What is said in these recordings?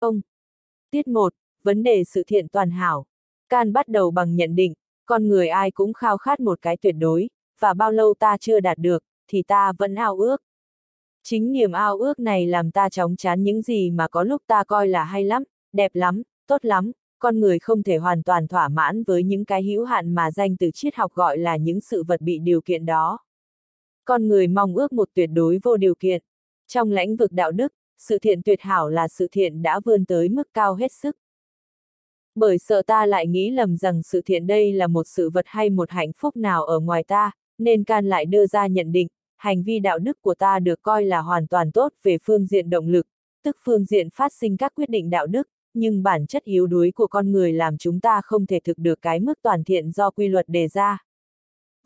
Ông. Tiết 1, vấn đề sự thiện toàn hảo. Can bắt đầu bằng nhận định, con người ai cũng khao khát một cái tuyệt đối, và bao lâu ta chưa đạt được, thì ta vẫn ao ước. Chính niềm ao ước này làm ta chóng chán những gì mà có lúc ta coi là hay lắm, đẹp lắm, tốt lắm, con người không thể hoàn toàn thỏa mãn với những cái hữu hạn mà danh từ triết học gọi là những sự vật bị điều kiện đó. Con người mong ước một tuyệt đối vô điều kiện. Trong lãnh vực đạo đức, sự thiện tuyệt hảo là sự thiện đã vươn tới mức cao hết sức. Bởi sợ ta lại nghĩ lầm rằng sự thiện đây là một sự vật hay một hạnh phúc nào ở ngoài ta, nên can lại đưa ra nhận định, hành vi đạo đức của ta được coi là hoàn toàn tốt về phương diện động lực, tức phương diện phát sinh các quyết định đạo đức, nhưng bản chất yếu đuối của con người làm chúng ta không thể thực được cái mức toàn thiện do quy luật đề ra.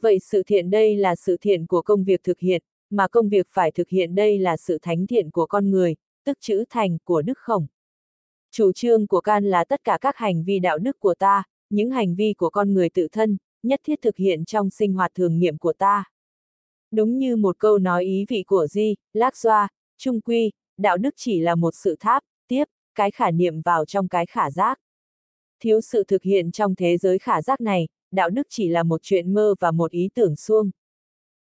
Vậy sự thiện đây là sự thiện của công việc thực hiện, mà công việc phải thực hiện đây là sự thánh thiện của con người, tức chữ thành của Đức Khổng. Chủ trương của Can là tất cả các hành vi đạo đức của ta, những hành vi của con người tự thân, nhất thiết thực hiện trong sinh hoạt thường nghiệm của ta. Đúng như một câu nói ý vị của Di, Lác Doa, Trung Quy, đạo đức chỉ là một sự tháp, tiếp, cái khả niệm vào trong cái khả giác. Thiếu sự thực hiện trong thế giới khả giác này, đạo đức chỉ là một chuyện mơ và một ý tưởng suông.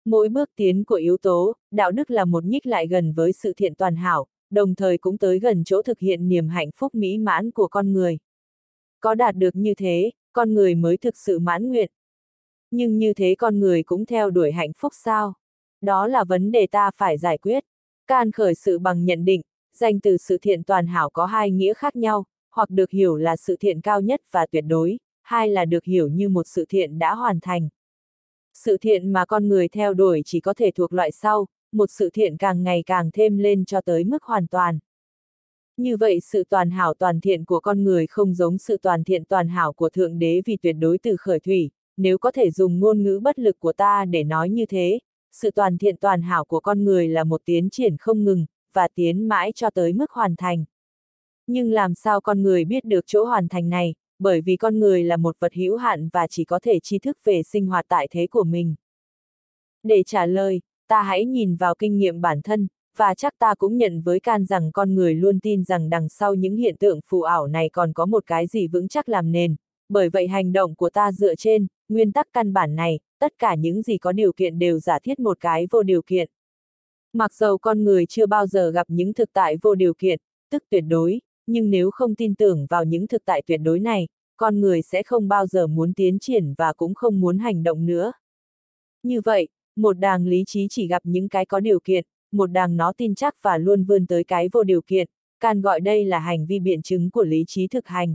Mỗi bước tiến của yếu tố, đạo đức là một nhích lại gần với sự thiện toàn hảo, đồng thời cũng tới gần chỗ thực hiện niềm hạnh phúc mỹ mãn của con người. Có đạt được như thế, con người mới thực sự mãn nguyện. Nhưng như thế con người cũng theo đuổi hạnh phúc sao? Đó là vấn đề ta phải giải quyết. Can khởi sự bằng nhận định, danh từ sự thiện toàn hảo có hai nghĩa khác nhau, hoặc được hiểu là sự thiện cao nhất và tuyệt đối, hai là được hiểu như một sự thiện đã hoàn thành. Sự thiện mà con người theo đuổi chỉ có thể thuộc loại sau, một sự thiện càng ngày càng thêm lên cho tới mức hoàn toàn. Như vậy sự toàn hảo toàn thiện của con người không giống sự toàn thiện toàn hảo của Thượng Đế vì tuyệt đối từ khởi thủy, nếu có thể dùng ngôn ngữ bất lực của ta để nói như thế, sự toàn thiện toàn hảo của con người là một tiến triển không ngừng, và tiến mãi cho tới mức hoàn thành. Nhưng làm sao con người biết được chỗ hoàn thành này, bởi vì con người là một vật hữu hạn và chỉ có thể tri thức về sinh hoạt tại thế của mình. Để trả lời, ta hãy nhìn vào kinh nghiệm bản thân, và chắc ta cũng nhận với can rằng con người luôn tin rằng đằng sau những hiện tượng phù ảo này còn có một cái gì vững chắc làm nền, bởi vậy hành động của ta dựa trên, nguyên tắc căn bản này, tất cả những gì có điều kiện đều giả thiết một cái vô điều kiện. Mặc dầu con người chưa bao giờ gặp những thực tại vô điều kiện, tức tuyệt đối, nhưng nếu không tin tưởng vào những thực tại tuyệt đối này, con người sẽ không bao giờ muốn tiến triển và cũng không muốn hành động nữa. Như vậy, một đàng lý trí chỉ gặp những cái có điều kiện, một đàng nó tin chắc và luôn vươn tới cái vô điều kiện, can gọi đây là hành vi biện chứng của lý trí thực hành.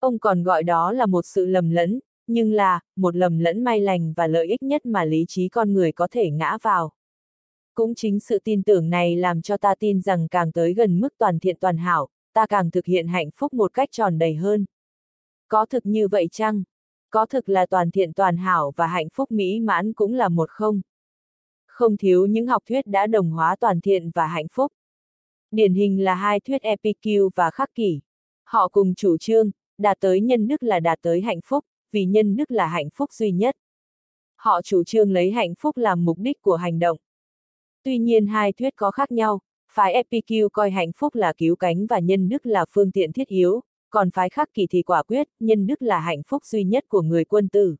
Ông còn gọi đó là một sự lầm lẫn, nhưng là, một lầm lẫn may lành và lợi ích nhất mà lý trí con người có thể ngã vào. Cũng chính sự tin tưởng này làm cho ta tin rằng càng tới gần mức toàn thiện toàn hảo, ta càng thực hiện hạnh phúc một cách tròn đầy hơn. Có thực như vậy chăng? Có thực là toàn thiện toàn hảo và hạnh phúc mỹ mãn cũng là một không? Không thiếu những học thuyết đã đồng hóa toàn thiện và hạnh phúc. Điển hình là hai thuyết Epicure và Khắc Kỷ. Họ cùng chủ trương, đạt tới nhân đức là đạt tới hạnh phúc, vì nhân đức là hạnh phúc duy nhất. Họ chủ trương lấy hạnh phúc làm mục đích của hành động. Tuy nhiên hai thuyết có khác nhau, phái FPQ coi hạnh phúc là cứu cánh và nhân đức là phương tiện thiết yếu, còn phái khắc kỳ thì quả quyết, nhân đức là hạnh phúc duy nhất của người quân tử.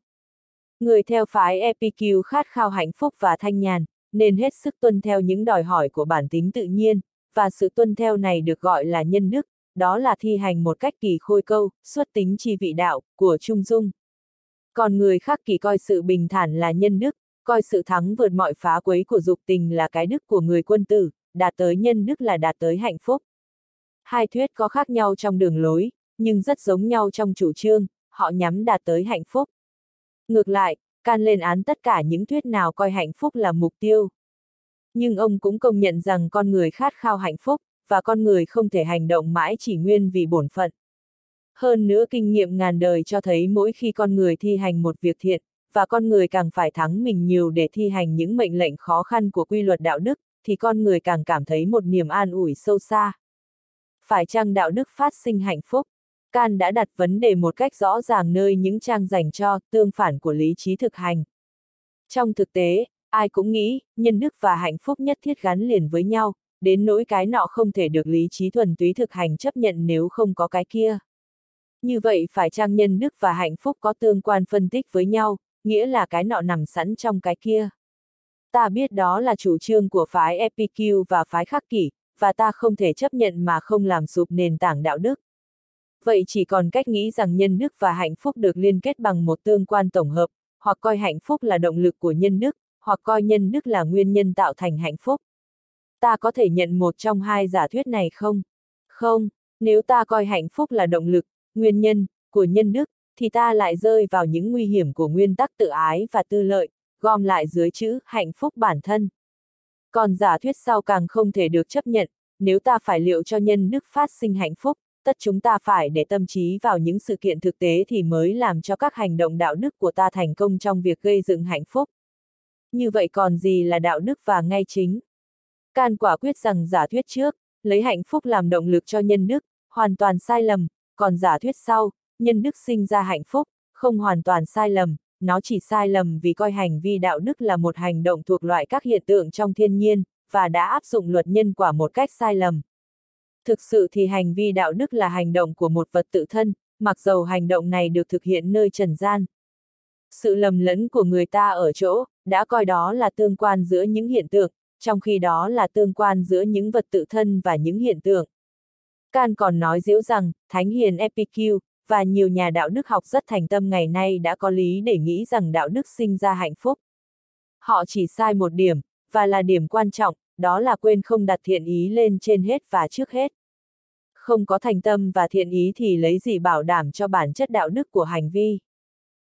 Người theo phái Epicure khát khao hạnh phúc và thanh nhàn, nên hết sức tuân theo những đòi hỏi của bản tính tự nhiên, và sự tuân theo này được gọi là nhân đức, đó là thi hành một cách kỳ khôi câu, xuất tính chi vị đạo, của Trung Dung. Còn người khác kỳ coi sự bình thản là nhân đức, coi sự thắng vượt mọi phá quấy của dục tình là cái đức của người quân tử, đạt tới nhân đức là đạt tới hạnh phúc. Hai thuyết có khác nhau trong đường lối, nhưng rất giống nhau trong chủ trương, họ nhắm đạt tới hạnh phúc. Ngược lại, can lên án tất cả những thuyết nào coi hạnh phúc là mục tiêu. Nhưng ông cũng công nhận rằng con người khát khao hạnh phúc, và con người không thể hành động mãi chỉ nguyên vì bổn phận. Hơn nữa kinh nghiệm ngàn đời cho thấy mỗi khi con người thi hành một việc thiện, và con người càng phải thắng mình nhiều để thi hành những mệnh lệnh khó khăn của quy luật đạo đức, thì con người càng cảm thấy một niềm an ủi sâu xa. Phải chăng đạo đức phát sinh hạnh phúc? Can đã đặt vấn đề một cách rõ ràng nơi những trang dành cho tương phản của lý trí thực hành. Trong thực tế, ai cũng nghĩ, nhân đức và hạnh phúc nhất thiết gắn liền với nhau, đến nỗi cái nọ không thể được lý trí thuần túy thực hành chấp nhận nếu không có cái kia. Như vậy phải chăng nhân đức và hạnh phúc có tương quan phân tích với nhau, nghĩa là cái nọ nằm sẵn trong cái kia. Ta biết đó là chủ trương của phái Epicure và phái khắc kỷ, và ta không thể chấp nhận mà không làm sụp nền tảng đạo đức. Vậy chỉ còn cách nghĩ rằng nhân đức và hạnh phúc được liên kết bằng một tương quan tổng hợp, hoặc coi hạnh phúc là động lực của nhân đức, hoặc coi nhân đức là nguyên nhân tạo thành hạnh phúc. Ta có thể nhận một trong hai giả thuyết này không? Không, nếu ta coi hạnh phúc là động lực, nguyên nhân, của nhân đức, thì ta lại rơi vào những nguy hiểm của nguyên tắc tự ái và tư lợi, gom lại dưới chữ hạnh phúc bản thân. Còn giả thuyết sau càng không thể được chấp nhận, nếu ta phải liệu cho nhân đức phát sinh hạnh phúc, tất chúng ta phải để tâm trí vào những sự kiện thực tế thì mới làm cho các hành động đạo đức của ta thành công trong việc gây dựng hạnh phúc. Như vậy còn gì là đạo đức và ngay chính? Can quả quyết rằng giả thuyết trước, lấy hạnh phúc làm động lực cho nhân đức, hoàn toàn sai lầm, còn giả thuyết sau, nhân đức sinh ra hạnh phúc, không hoàn toàn sai lầm, nó chỉ sai lầm vì coi hành vi đạo đức là một hành động thuộc loại các hiện tượng trong thiên nhiên, và đã áp dụng luật nhân quả một cách sai lầm. Thực sự thì hành vi đạo đức là hành động của một vật tự thân, mặc dầu hành động này được thực hiện nơi trần gian. Sự lầm lẫn của người ta ở chỗ, đã coi đó là tương quan giữa những hiện tượng, trong khi đó là tương quan giữa những vật tự thân và những hiện tượng. Can còn nói diễu rằng, Thánh Hiền Epicure, và nhiều nhà đạo đức học rất thành tâm ngày nay đã có lý để nghĩ rằng đạo đức sinh ra hạnh phúc. Họ chỉ sai một điểm, và là điểm quan trọng, đó là quên không đặt thiện ý lên trên hết và trước hết. Không có thành tâm và thiện ý thì lấy gì bảo đảm cho bản chất đạo đức của hành vi.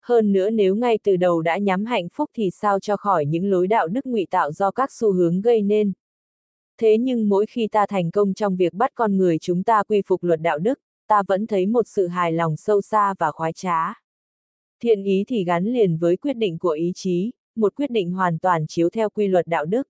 Hơn nữa nếu ngay từ đầu đã nhắm hạnh phúc thì sao cho khỏi những lối đạo đức ngụy tạo do các xu hướng gây nên. Thế nhưng mỗi khi ta thành công trong việc bắt con người chúng ta quy phục luật đạo đức, ta vẫn thấy một sự hài lòng sâu xa và khoái trá. Thiện ý thì gắn liền với quyết định của ý chí, một quyết định hoàn toàn chiếu theo quy luật đạo đức.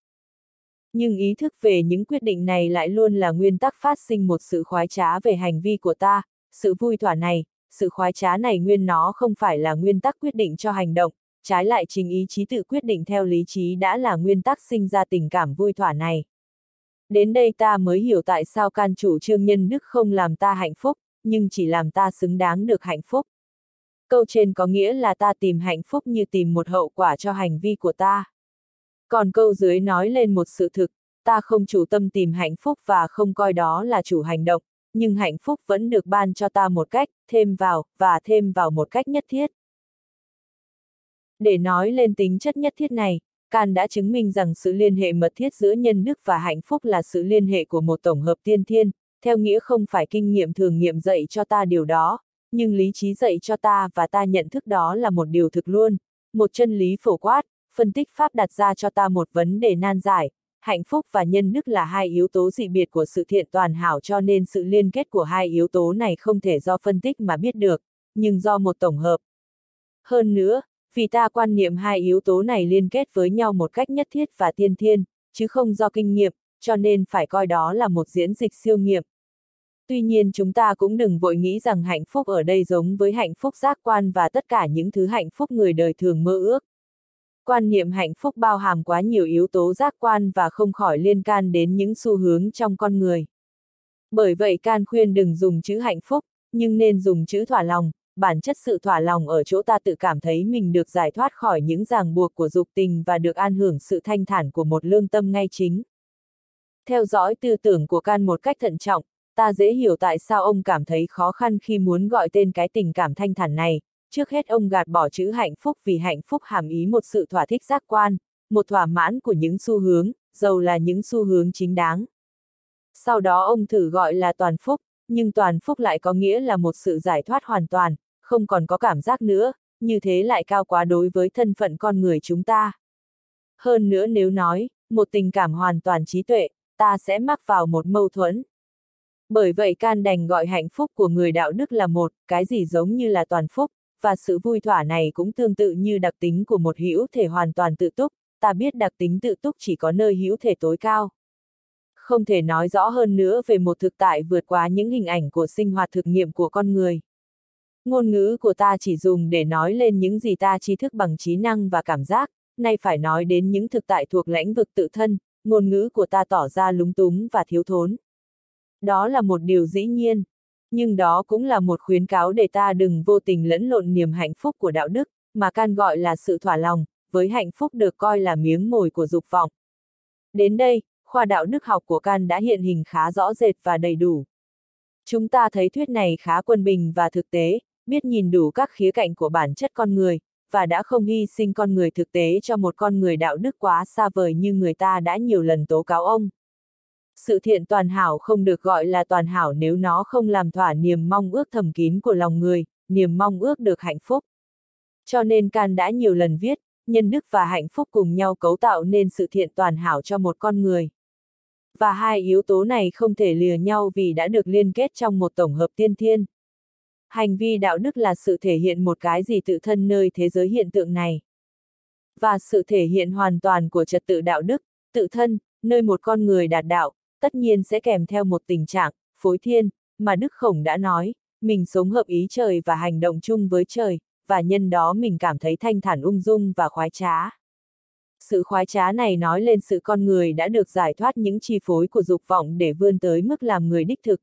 Nhưng ý thức về những quyết định này lại luôn là nguyên tắc phát sinh một sự khoái trá về hành vi của ta, sự vui thỏa này, sự khoái trá này nguyên nó không phải là nguyên tắc quyết định cho hành động, trái lại chính ý chí tự quyết định theo lý trí đã là nguyên tắc sinh ra tình cảm vui thỏa này. Đến đây ta mới hiểu tại sao can chủ trương nhân đức không làm ta hạnh phúc, nhưng chỉ làm ta xứng đáng được hạnh phúc. Câu trên có nghĩa là ta tìm hạnh phúc như tìm một hậu quả cho hành vi của ta. Còn câu dưới nói lên một sự thực, ta không chủ tâm tìm hạnh phúc và không coi đó là chủ hành động, nhưng hạnh phúc vẫn được ban cho ta một cách, thêm vào, và thêm vào một cách nhất thiết. Để nói lên tính chất nhất thiết này, Can đã chứng minh rằng sự liên hệ mật thiết giữa nhân đức và hạnh phúc là sự liên hệ của một tổng hợp tiên thiên, theo nghĩa không phải kinh nghiệm thường nghiệm dạy cho ta điều đó, nhưng lý trí dạy cho ta và ta nhận thức đó là một điều thực luôn, một chân lý phổ quát, phân tích pháp đặt ra cho ta một vấn đề nan giải, hạnh phúc và nhân đức là hai yếu tố dị biệt của sự thiện toàn hảo cho nên sự liên kết của hai yếu tố này không thể do phân tích mà biết được, nhưng do một tổng hợp. Hơn nữa, vì ta quan niệm hai yếu tố này liên kết với nhau một cách nhất thiết và tiên thiên, chứ không do kinh nghiệm, cho nên phải coi đó là một diễn dịch siêu nghiệm. Tuy nhiên chúng ta cũng đừng vội nghĩ rằng hạnh phúc ở đây giống với hạnh phúc giác quan và tất cả những thứ hạnh phúc người đời thường mơ ước. Quan niệm hạnh phúc bao hàm quá nhiều yếu tố giác quan và không khỏi liên can đến những xu hướng trong con người. Bởi vậy can khuyên đừng dùng chữ hạnh phúc, nhưng nên dùng chữ thỏa lòng, bản chất sự thỏa lòng ở chỗ ta tự cảm thấy mình được giải thoát khỏi những ràng buộc của dục tình và được an hưởng sự thanh thản của một lương tâm ngay chính. Theo dõi tư tưởng của can một cách thận trọng, ta dễ hiểu tại sao ông cảm thấy khó khăn khi muốn gọi tên cái tình cảm thanh thản này, trước hết ông gạt bỏ chữ hạnh phúc vì hạnh phúc hàm ý một sự thỏa thích giác quan, một thỏa mãn của những xu hướng, dầu là những xu hướng chính đáng. Sau đó ông thử gọi là toàn phúc, nhưng toàn phúc lại có nghĩa là một sự giải thoát hoàn toàn, không còn có cảm giác nữa, như thế lại cao quá đối với thân phận con người chúng ta. Hơn nữa nếu nói, một tình cảm hoàn toàn trí tuệ, ta sẽ mắc vào một mâu thuẫn. Bởi vậy can đành gọi hạnh phúc của người đạo đức là một, cái gì giống như là toàn phúc, và sự vui thỏa này cũng tương tự như đặc tính của một hữu thể hoàn toàn tự túc, ta biết đặc tính tự túc chỉ có nơi hữu thể tối cao. Không thể nói rõ hơn nữa về một thực tại vượt quá những hình ảnh của sinh hoạt thực nghiệm của con người. Ngôn ngữ của ta chỉ dùng để nói lên những gì ta tri thức bằng trí năng và cảm giác, nay phải nói đến những thực tại thuộc lãnh vực tự thân, ngôn ngữ của ta tỏ ra lúng túng và thiếu thốn. Đó là một điều dĩ nhiên, nhưng đó cũng là một khuyến cáo để ta đừng vô tình lẫn lộn niềm hạnh phúc của đạo đức, mà can gọi là sự thỏa lòng, với hạnh phúc được coi là miếng mồi của dục vọng. Đến đây, khoa đạo đức học của can đã hiện hình khá rõ rệt và đầy đủ. Chúng ta thấy thuyết này khá quân bình và thực tế, biết nhìn đủ các khía cạnh của bản chất con người, và đã không hy sinh con người thực tế cho một con người đạo đức quá xa vời như người ta đã nhiều lần tố cáo ông. Sự thiện toàn hảo không được gọi là toàn hảo nếu nó không làm thỏa niềm mong ước thầm kín của lòng người, niềm mong ước được hạnh phúc. Cho nên Can đã nhiều lần viết, nhân đức và hạnh phúc cùng nhau cấu tạo nên sự thiện toàn hảo cho một con người. Và hai yếu tố này không thể lìa nhau vì đã được liên kết trong một tổng hợp tiên thiên. Hành vi đạo đức là sự thể hiện một cái gì tự thân nơi thế giới hiện tượng này. Và sự thể hiện hoàn toàn của trật tự đạo đức, tự thân, nơi một con người đạt đạo, tất nhiên sẽ kèm theo một tình trạng, phối thiên, mà Đức Khổng đã nói, mình sống hợp ý trời và hành động chung với trời, và nhân đó mình cảm thấy thanh thản ung dung và khoái trá. Sự khoái trá này nói lên sự con người đã được giải thoát những chi phối của dục vọng để vươn tới mức làm người đích thực,